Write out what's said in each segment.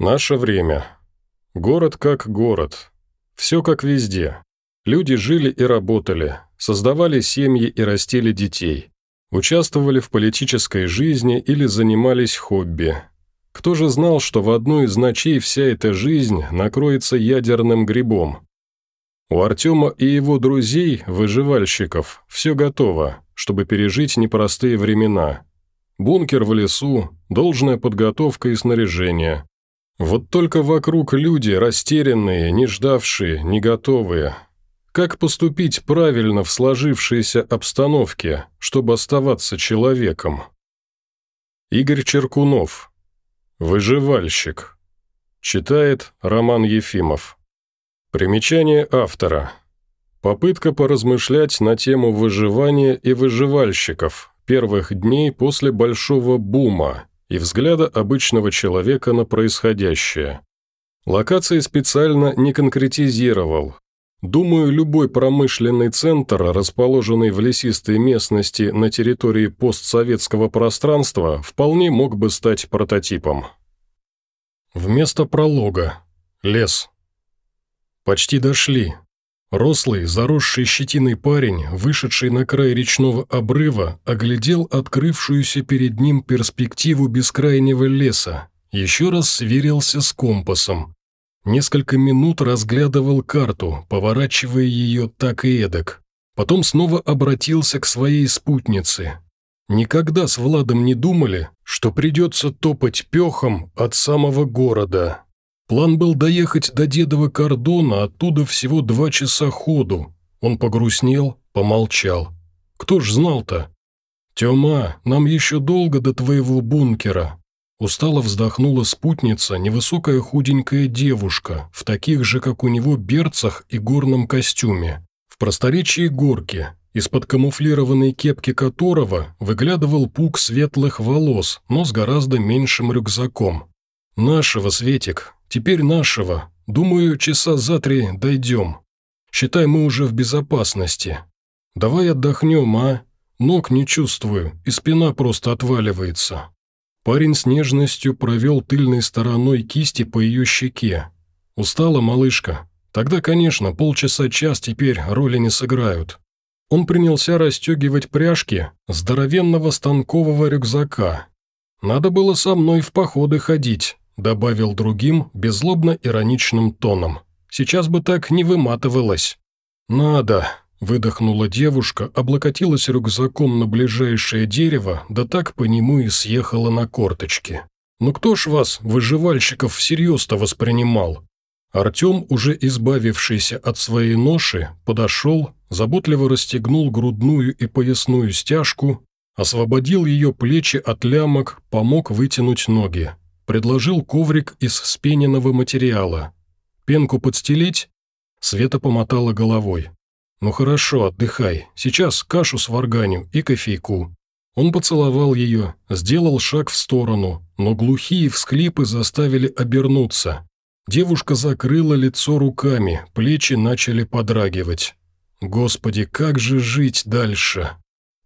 Наше время. Город как город. Все как везде. Люди жили и работали, создавали семьи и растили детей. Участвовали в политической жизни или занимались хобби. Кто же знал, что в одну из ночей вся эта жизнь накроется ядерным грибом? У Артема и его друзей, выживальщиков, все готово, чтобы пережить непростые времена. Бункер в лесу, должная подготовка и снаряжение, вот только вокруг люди растерянные, не ждавшие, не готовые. Как поступить правильно в сложившейся обстановке, чтобы оставаться человеком? Игорь Черкунов. Выживальщик. Читает Роман Ефимов. Примечание автора. Попытка поразмышлять на тему выживания и выживальщиков первых дней после большого бума и взгляда обычного человека на происходящее. Локации специально не конкретизировал. Думаю, любой промышленный центр, расположенный в лесистой местности на территории постсоветского пространства, вполне мог бы стать прототипом. Вместо пролога. Лес. Почти дошли. Рослый, заросший щетиной парень, вышедший на край речного обрыва, оглядел открывшуюся перед ним перспективу бескрайнего леса, еще раз сверился с компасом. Несколько минут разглядывал карту, поворачивая ее так и эдак. Потом снова обратился к своей спутнице. Никогда с Владом не думали, что придется топать пехом от самого города. План был доехать до дедова кордона, оттуда всего два часа ходу. Он погрустнел, помолчал. Кто ж знал-то? «Тёма, нам еще долго до твоего бункера». Устало вздохнула спутница, невысокая худенькая девушка, в таких же, как у него, берцах и горном костюме. В просторечии горки, из-под камуфлированной кепки которого выглядывал пук светлых волос, но с гораздо меньшим рюкзаком. «Нашего, Светик, Теперь нашего. Думаю, часа за три дойдем. Считай, мы уже в безопасности. Давай отдохнем, а? Ног не чувствую, и спина просто отваливается». Парень с нежностью провел тыльной стороной кисти по ее щеке. «Устала, малышка? Тогда, конечно, полчаса-час теперь роли не сыграют». Он принялся расстегивать пряжки здоровенного станкового рюкзака. «Надо было со мной в походы ходить, добавил другим, беззлобно-ироничным тоном. «Сейчас бы так не выматывалась». «Надо», – выдохнула девушка, облокотилась рюкзаком на ближайшее дерево, да так по нему и съехала на корточки. «Ну кто ж вас, выживальщиков, всерьез-то воспринимал?» Артем, уже избавившийся от своей ноши, подошел, заботливо расстегнул грудную и поясную стяжку, освободил ее плечи от лямок, помог вытянуть ноги. Предложил коврик из спененного материала. Пенку подстелить? Света помотала головой. «Ну хорошо, отдыхай. Сейчас кашу с варганю и кофейку». Он поцеловал ее, сделал шаг в сторону, но глухие всклипы заставили обернуться. Девушка закрыла лицо руками, плечи начали подрагивать. «Господи, как же жить дальше?»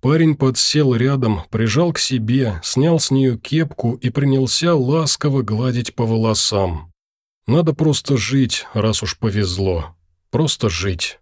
Парень подсел рядом, прижал к себе, снял с нее кепку и принялся ласково гладить по волосам. Надо просто жить, раз уж повезло. Просто жить.